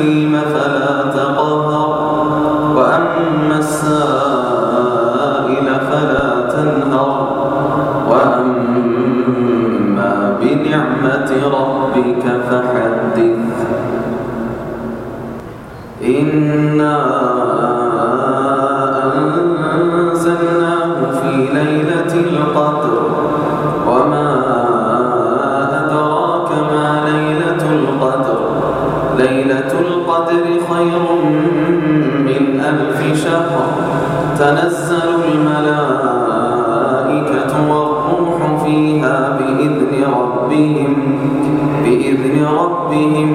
اليتيم فلا تقهر وأما السائل فلا تنهر وأما بنعمة ربك فحدث. إنا أنزلناه في ليلة القدر وما أدراك ما ليلة القدر. ليلة خير من ألف شهر. تنزل الملائكة والروح فيها بإذن ربهم بإذن ربهم